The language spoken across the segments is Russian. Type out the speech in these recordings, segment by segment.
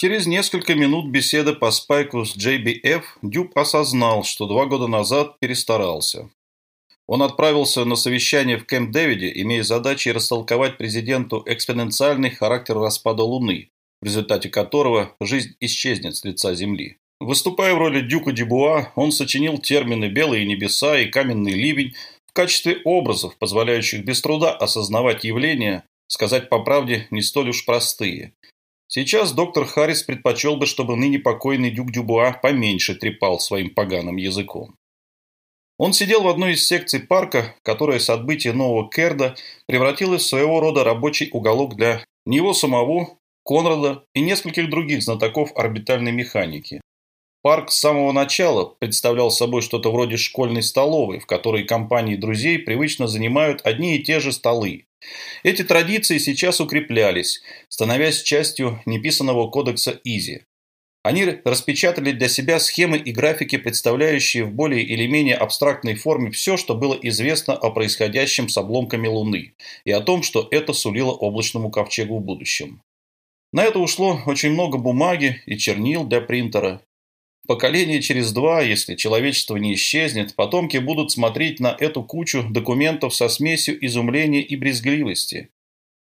Через несколько минут беседы по спайку с JBF Дюб осознал, что два года назад перестарался. Он отправился на совещание в Кэмп-Дэвиде, имея задачей растолковать президенту экспоненциальный характер распада Луны, в результате которого жизнь исчезнет с лица Земли. Выступая в роли Дюка Дебуа, он сочинил термины «белые небеса» и «каменный ливень» в качестве образов, позволяющих без труда осознавать явления, сказать по правде, не столь уж простые. Сейчас доктор Харрис предпочел бы, чтобы ныне покойный Дюк Дюбуа поменьше трепал своим поганым языком. Он сидел в одной из секций парка, которая с отбытия нового Керда превратилась в своего рода рабочий уголок для него самого, Конрада и нескольких других знатоков орбитальной механики. Парк с самого начала представлял собой что-то вроде школьной столовой, в которой компании друзей привычно занимают одни и те же столы. Эти традиции сейчас укреплялись, становясь частью неписанного кодекса Изи. Они распечатали для себя схемы и графики, представляющие в более или менее абстрактной форме все, что было известно о происходящем с обломками Луны, и о том, что это сулило облачному ковчегу в будущем. На это ушло очень много бумаги и чернил для принтера. Поколение через два, если человечество не исчезнет, потомки будут смотреть на эту кучу документов со смесью изумления и брезгливости.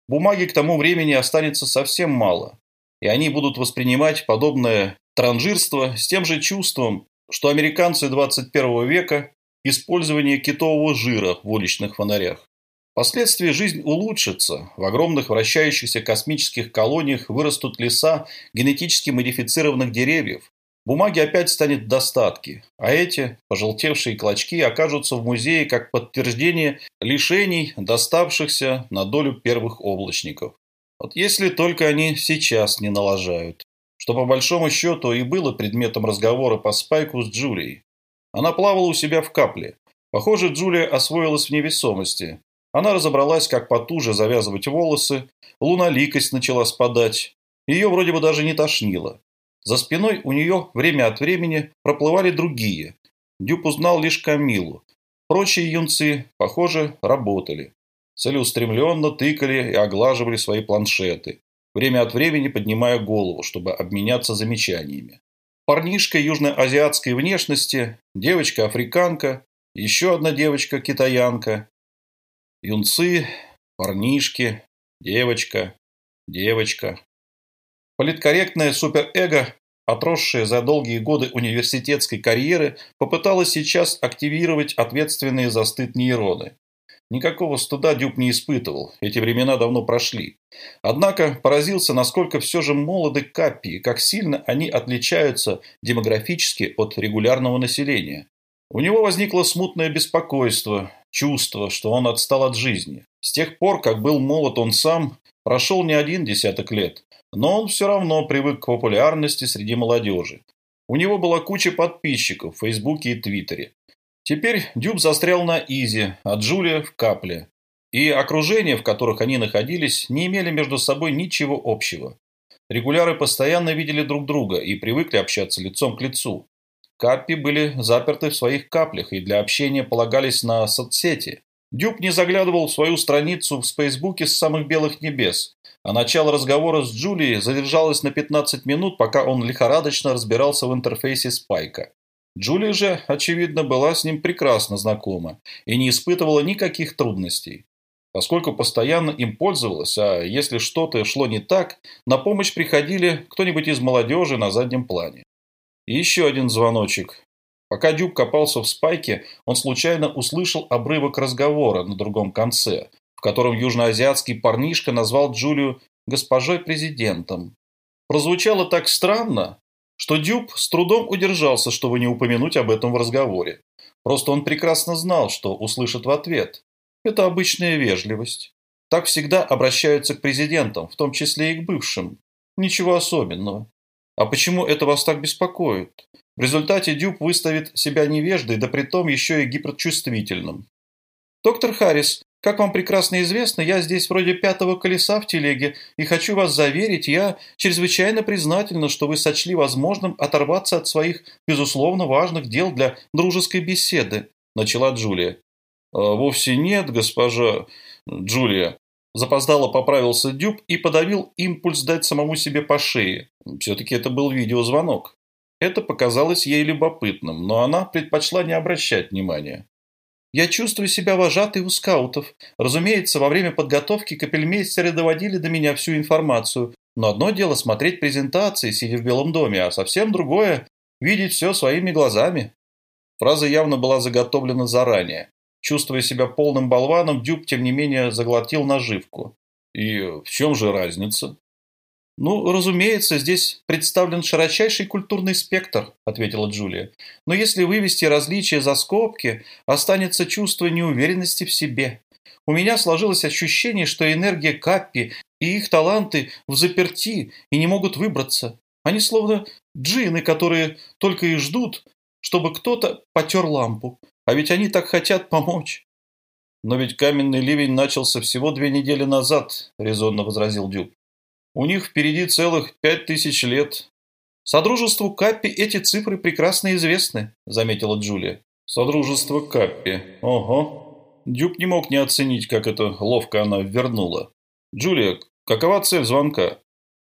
Бумаги к тому времени останется совсем мало и они будут воспринимать подобное транжирство с тем же чувством, что американцы 21 века использование китового жира в уличных фонарях. Впоследствии жизнь улучшится, в огромных вращающихся космических колониях вырастут леса генетически модифицированных деревьев, бумаги опять станет в достатке, а эти пожелтевшие клочки окажутся в музее как подтверждение лишений, доставшихся на долю первых облачников. Вот если только они сейчас не налажают. Что по большому счету и было предметом разговора по спайку с Джулией. Она плавала у себя в капле. Похоже, Джулия освоилась в невесомости. Она разобралась, как потуже завязывать волосы, луналикость начала спадать. Ее вроде бы даже не тошнило. За спиной у нее время от времени проплывали другие. Дюб узнал лишь Камилу. Прочие юнцы, похоже, работали целеустремленно тыкали и оглаживали свои планшеты, время от времени поднимая голову, чтобы обменяться замечаниями. Парнишка южноазиатской внешности, девочка-африканка, еще одна девочка-китаянка. Юнцы, парнишки, девочка, девочка. Политкорректное суперэго, отросшее за долгие годы университетской карьеры, попыталось сейчас активировать ответственные за стыд нейроны. Никакого стыда Дюб не испытывал, эти времена давно прошли. Однако поразился, насколько все же молоды Каппи и как сильно они отличаются демографически от регулярного населения. У него возникло смутное беспокойство, чувство, что он отстал от жизни. С тех пор, как был молод он сам, прошел не один десяток лет, но он все равно привык к популярности среди молодежи. У него была куча подписчиков в Фейсбуке и Твиттере. Теперь Дюб застрял на Изи, а Джулия в Капле. И окружения, в которых они находились, не имели между собой ничего общего. Регуляры постоянно видели друг друга и привыкли общаться лицом к лицу. Каппи были заперты в своих каплях и для общения полагались на соцсети. Дюб не заглядывал в свою страницу в Фейсбуке с самых белых небес, а начало разговора с Джулией задержалось на 15 минут, пока он лихорадочно разбирался в интерфейсе Спайка. Джулия же, очевидно, была с ним прекрасно знакома и не испытывала никаких трудностей. Поскольку постоянно им пользовалась, а если что-то шло не так, на помощь приходили кто-нибудь из молодежи на заднем плане. И еще один звоночек. Пока Дюб копался в спайке, он случайно услышал обрывок разговора на другом конце, в котором южноазиатский парнишка назвал Джулию госпожой президентом. Прозвучало так странно, что Дюб с трудом удержался, чтобы не упомянуть об этом в разговоре. Просто он прекрасно знал, что услышит в ответ. Это обычная вежливость. Так всегда обращаются к президентам, в том числе и к бывшим. Ничего особенного. А почему это вас так беспокоит? В результате Дюб выставит себя невеждой, да притом еще и гиперчувствительным. Доктор Харрис, как вам прекрасно известно, я здесь вроде пятого колеса в телеге, и хочу вас заверить, я чрезвычайно признательна, что вы сочли возможным оторваться от своих, безусловно, важных дел для дружеской беседы», – начала Джулия. «А «Вовсе нет, госпожа Джулия», Запоздало поправился Дюб и подавил импульс дать самому себе по шее. Все-таки это был видеозвонок. Это показалось ей любопытным, но она предпочла не обращать внимания. «Я чувствую себя вожатой у скаутов. Разумеется, во время подготовки капельмейстеры доводили до меня всю информацию. Но одно дело смотреть презентации, сидя в Белом доме, а совсем другое – видеть все своими глазами». Фраза явно была заготовлена заранее. Чувствуя себя полным болваном, Дюб, тем не менее, заглотил наживку. «И в чем же разница?» «Ну, разумеется, здесь представлен широчайший культурный спектр», – ответила Джулия. «Но если вывести различия за скобки, останется чувство неуверенности в себе. У меня сложилось ощущение, что энергия Каппи и их таланты в заперти и не могут выбраться. Они словно джины, которые только и ждут, чтобы кто-то потер лампу. А ведь они так хотят помочь». «Но ведь каменный ливень начался всего две недели назад», – резонно возразил Дюб. У них впереди целых пять тысяч лет. Содружеству Каппи эти цифры прекрасно известны, заметила Джулия. Содружество Каппи. Ого. Дюк не мог не оценить, как это ловко она вернула. Джулия, какова цель звонка?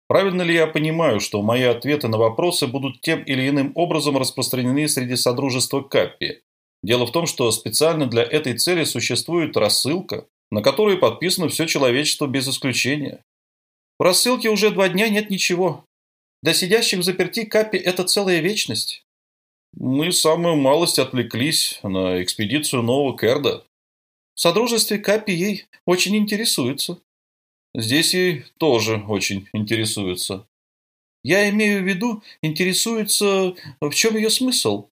Правильно ли я понимаю, что мои ответы на вопросы будут тем или иным образом распространены среди Содружества Каппи? Дело в том, что специально для этой цели существует рассылка, на которой подписано все человечество без исключения. В рассылке уже два дня нет ничего. Для сидящих в заперти Капи это целая вечность. Мы самую малость отвлеклись на экспедицию нового Керда. В Содружестве Капи ей очень интересуются. Здесь ей тоже очень интересуются. Я имею в виду, интересуются, в чем ее смысл.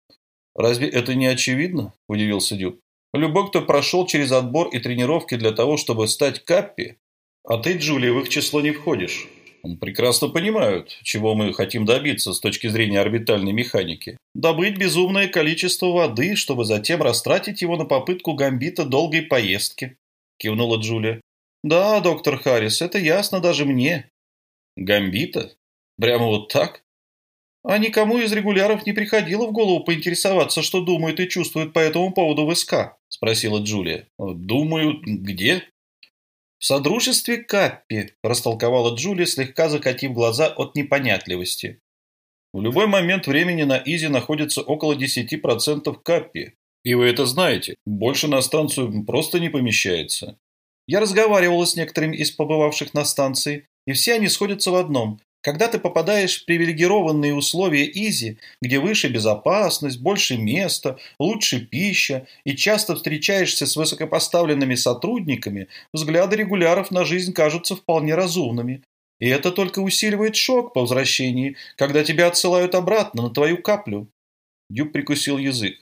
Разве это не очевидно? Удивился Дюб. Любой, кто прошел через отбор и тренировки для того, чтобы стать Каппи, а ты, Джулия, в их число не входишь. Прекрасно понимают, чего мы хотим добиться с точки зрения орбитальной механики. Добыть безумное количество воды, чтобы затем растратить его на попытку гамбита долгой поездки. Кивнула Джулия. Да, доктор Харрис, это ясно даже мне. Гамбита? Прямо вот так? А никому из регуляров не приходило в голову поинтересоваться, что думают и чувствуют по этому поводу в? Спросила Джулия. Думают, где? «В содружестве Каппи», – растолковала Джулия, слегка закатив глаза от непонятливости. «В любой момент времени на Изи находится около 10% Каппи. И вы это знаете. Больше на станцию просто не помещается». Я разговаривала с некоторыми из побывавших на станции, и все они сходятся в одном. Когда ты попадаешь в привилегированные условия Изи, где выше безопасность, больше места, лучше пища, и часто встречаешься с высокопоставленными сотрудниками, взгляды регуляров на жизнь кажутся вполне разумными. И это только усиливает шок по возвращении, когда тебя отсылают обратно на твою каплю. Дюб прикусил язык.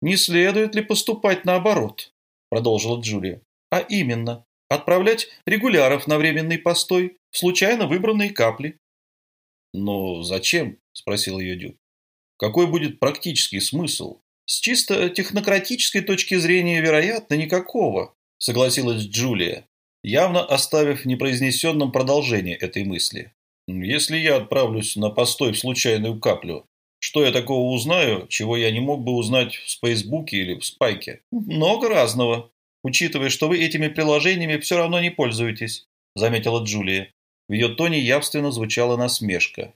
«Не следует ли поступать наоборот?» – продолжила Джулия. «А именно, отправлять регуляров на временный постой в случайно выбранные капли, «Но зачем?» – спросил ее Дюк. «Какой будет практический смысл?» «С чисто технократической точки зрения, вероятно, никакого», – согласилась Джулия, явно оставив непроизнесенным продолжение этой мысли. «Если я отправлюсь на постой в случайную каплю, что я такого узнаю, чего я не мог бы узнать в Спейсбуке или в Спайке?» «Много разного, учитывая, что вы этими приложениями все равно не пользуетесь», – заметила Джулия. В ее тоне явственно звучала насмешка.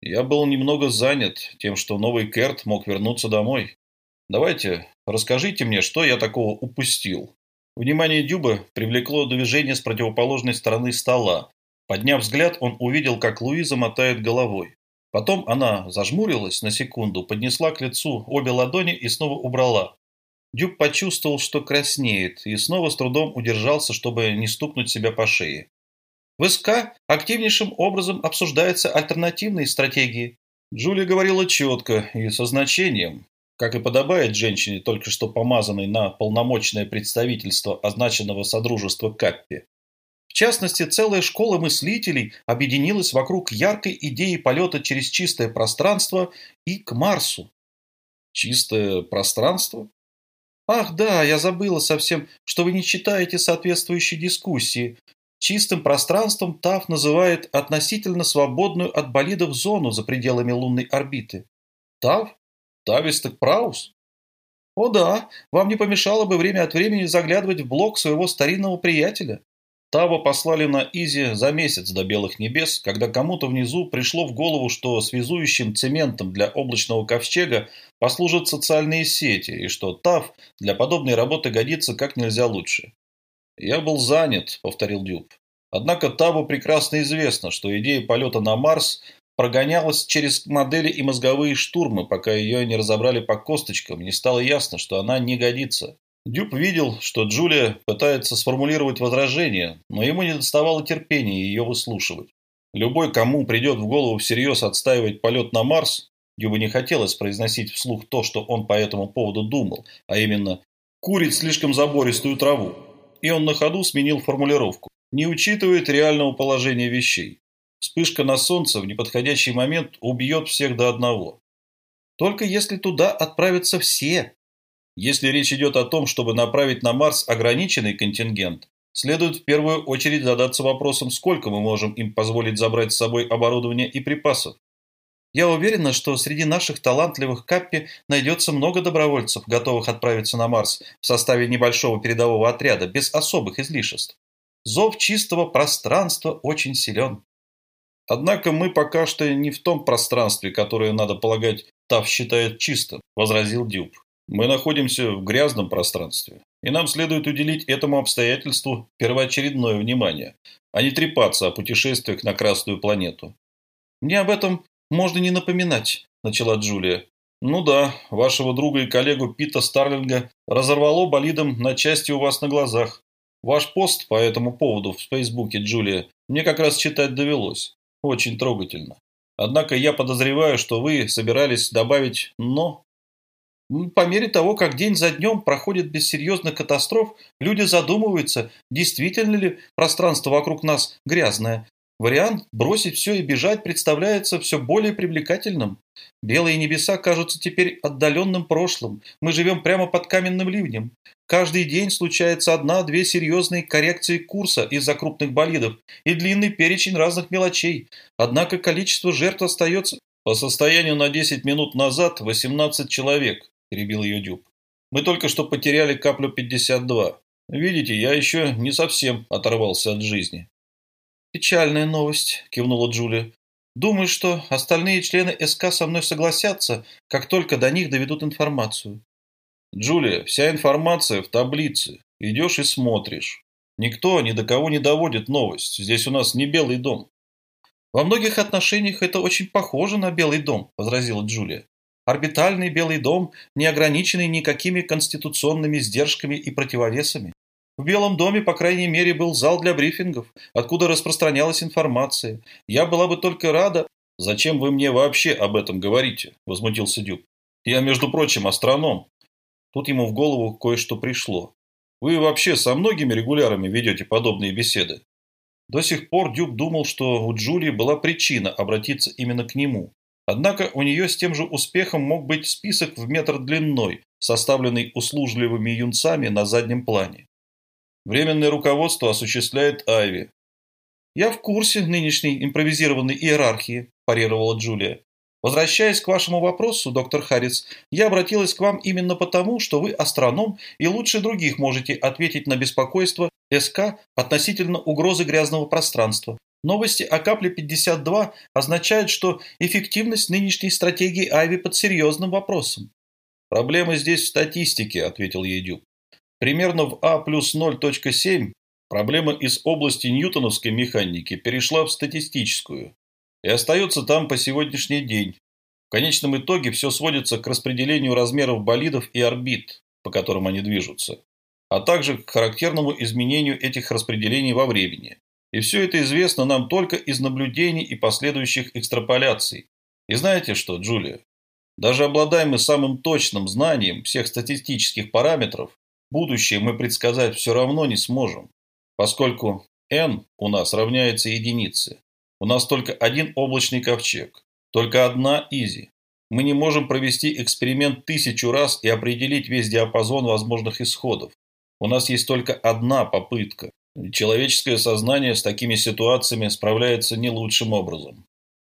Я был немного занят тем, что новый Керт мог вернуться домой. Давайте, расскажите мне, что я такого упустил. Внимание Дюба привлекло движение с противоположной стороны стола. Подняв взгляд, он увидел, как Луиза мотает головой. Потом она зажмурилась на секунду, поднесла к лицу обе ладони и снова убрала. Дюб почувствовал, что краснеет, и снова с трудом удержался, чтобы не стукнуть себя по шее. В СК активнейшим образом обсуждаются альтернативные стратегии. Джулия говорила четко и со значением, как и подобает женщине, только что помазанной на полномочное представительство означенного Содружества Каппи. В частности, целая школа мыслителей объединилась вокруг яркой идеи полета через чистое пространство и к Марсу. Чистое пространство? Ах да, я забыла совсем, что вы не читаете соответствующие дискуссии. Чистым пространством ТАФ называет относительно свободную от болидов зону за пределами лунной орбиты. ТАФ? Тависток Праус? О да, вам не помешало бы время от времени заглядывать в блог своего старинного приятеля. Таво послали на Изи за месяц до белых небес, когда кому-то внизу пришло в голову, что связующим цементом для облачного ковчега послужат социальные сети, и что ТАВ для подобной работы годится как нельзя лучше. «Я был занят», — повторил Дюб. Однако Табу прекрасно известно, что идея полета на Марс прогонялась через модели и мозговые штурмы, пока ее не разобрали по косточкам, не стало ясно, что она не годится. Дюб видел, что Джулия пытается сформулировать возражение, но ему не доставало терпения ее выслушивать. Любой, кому придет в голову всерьез отстаивать полет на Марс, Дюбу не хотелось произносить вслух то, что он по этому поводу думал, а именно «курить слишком забористую траву». И он на ходу сменил формулировку. Не учитывает реального положения вещей. Вспышка на солнце в неподходящий момент убьет всех до одного. Только если туда отправятся все, если речь идет о том, чтобы направить на Марс ограниченный контингент, следует в первую очередь задаться вопросом, сколько мы можем им позволить забрать с собой оборудование и припасов. Я уверена, что среди наших талантливых Каппи найдется много добровольцев, готовых отправиться на Марс в составе небольшого передового отряда, без особых излишеств. Зов чистого пространства очень силен. Однако мы пока что не в том пространстве, которое, надо полагать, Тав считает чистым, возразил Дюб. Мы находимся в грязном пространстве, и нам следует уделить этому обстоятельству первоочередное внимание, а не трепаться о путешествиях на Красную планету. «Мне об этом можно не напоминать», – начала Джулия. «Ну да, вашего друга и коллегу Пита Старлинга разорвало болидом на части у вас на глазах. Ваш пост по этому поводу в Фейсбуке, Джулия, мне как раз читать довелось. Очень трогательно. Однако я подозреваю, что вы собирались добавить «но» По мере того, как день за днем проходит без серьезных катастроф, люди задумываются, действительно ли пространство вокруг нас грязное. Вариант бросить все и бежать представляется все более привлекательным. Белые небеса кажутся теперь отдаленным прошлым. Мы живем прямо под каменным ливнем. Каждый день случается одна-две серьезные коррекции курса из-за крупных болидов и длинный перечень разных мелочей. Однако количество жертв остается... По состоянию на 10 минут назад 18 человек, перебил ее Дюб. «Мы только что потеряли каплю 52. Видите, я еще не совсем оторвался от жизни». «Печальная новость», – кивнула Джулия. «Думаю, что остальные члены СК со мной согласятся, как только до них доведут информацию». «Джулия, вся информация в таблице. Идешь и смотришь. Никто ни до кого не доводит новость. Здесь у нас не Белый дом». «Во многих отношениях это очень похоже на Белый дом», – возразила Джулия. Орбитальный Белый дом, не ограниченный никакими конституционными сдержками и противовесами. В Белом доме, по крайней мере, был зал для брифингов, откуда распространялась информация. Я была бы только рада... «Зачем вы мне вообще об этом говорите?» – возмутился Дюб. «Я, между прочим, астроном». Тут ему в голову кое-что пришло. «Вы вообще со многими регулярами ведете подобные беседы?» До сих пор Дюб думал, что у Джулии была причина обратиться именно к нему. Однако у нее с тем же успехом мог быть список в метр длиной, составленный услужливыми юнцами на заднем плане. Временное руководство осуществляет Айви. «Я в курсе нынешней импровизированной иерархии», – парировала Джулия. «Возвращаясь к вашему вопросу, доктор Харрис, я обратилась к вам именно потому, что вы астроном и лучше других можете ответить на беспокойство СК относительно угрозы грязного пространства. Новости о капле 52 означают, что эффективность нынешней стратегии Айви под серьезным вопросом. «Проблема здесь в статистике», – ответил Едюб. «Примерно в А плюс 0.7 проблема из области ньютоновской механики перешла в статистическую и остается там по сегодняшний день. В конечном итоге все сводится к распределению размеров болидов и орбит, по которым они движутся, а также к характерному изменению этих распределений во времени. И все это известно нам только из наблюдений и последующих экстраполяций. И знаете что, Джулия? Даже обладая мы самым точным знанием всех статистических параметров, будущее мы предсказать все равно не сможем, поскольку n у нас равняется единице. У нас только один облачный ковчег, только одна изи. Мы не можем провести эксперимент тысячу раз и определить весь диапазон возможных исходов. У нас есть только одна попытка. Человеческое сознание с такими ситуациями справляется не лучшим образом.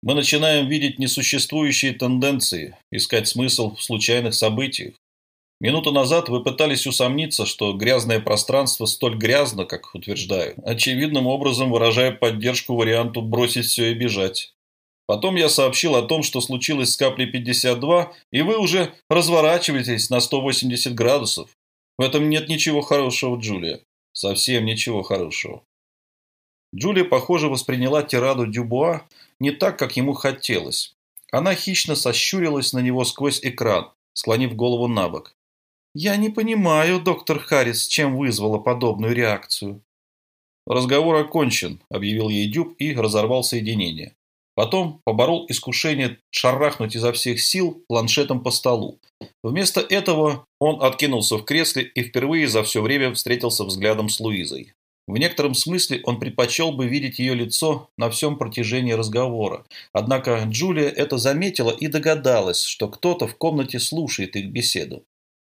Мы начинаем видеть несуществующие тенденции, искать смысл в случайных событиях. Минуту назад вы пытались усомниться, что грязное пространство столь грязно, как утверждаю, очевидным образом выражая поддержку варианту бросить все и бежать. Потом я сообщил о том, что случилось с каплей 52, и вы уже разворачиваетесь на 180 градусов. В этом нет ничего хорошего, Джулия. Совсем ничего хорошего. Джулия, похоже, восприняла тираду Дюбуа не так, как ему хотелось. Она хищно сощурилась на него сквозь экран, склонив голову на бок. «Я не понимаю, доктор Харрис, чем вызвала подобную реакцию». «Разговор окончен», – объявил ей Дюб и разорвал соединение. Потом поборол искушение шарахнуть изо всех сил планшетом по столу. Вместо этого он откинулся в кресле и впервые за все время встретился взглядом с Луизой. В некотором смысле он предпочел бы видеть ее лицо на всем протяжении разговора. Однако Джулия это заметила и догадалась, что кто-то в комнате слушает их беседу.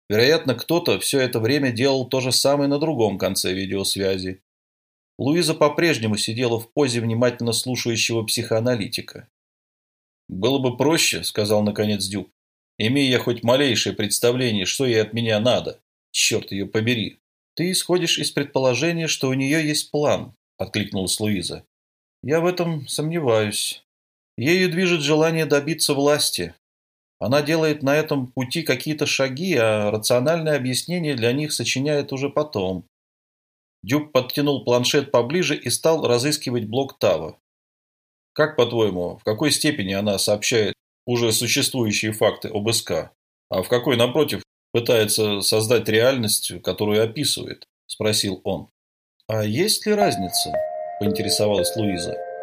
Вероятно, кто-то все это время делал то же самое на другом конце видеосвязи. Луиза по-прежнему сидела в позе внимательно слушающего психоаналитика. «Было бы проще», — сказал наконец Дюб, «имея я хоть малейшее представление, что ей от меня надо. Черт ее побери». «Ты исходишь из предположения, что у нее есть план», — откликнулась Луиза. «Я в этом сомневаюсь. Ею движет желание добиться власти, она делает на этом пути какие-то шаги, а рациональное объяснение для них сочиняет уже потом. Дюб подтянул планшет поближе и стал разыскивать блок Тава. Как, по-твоему, в какой степени она сообщает уже существующие факты об СК, а в какой, напротив, пытается создать реальность, которую описывает? Спросил он. А есть ли разница? Поинтересовалась Луиза.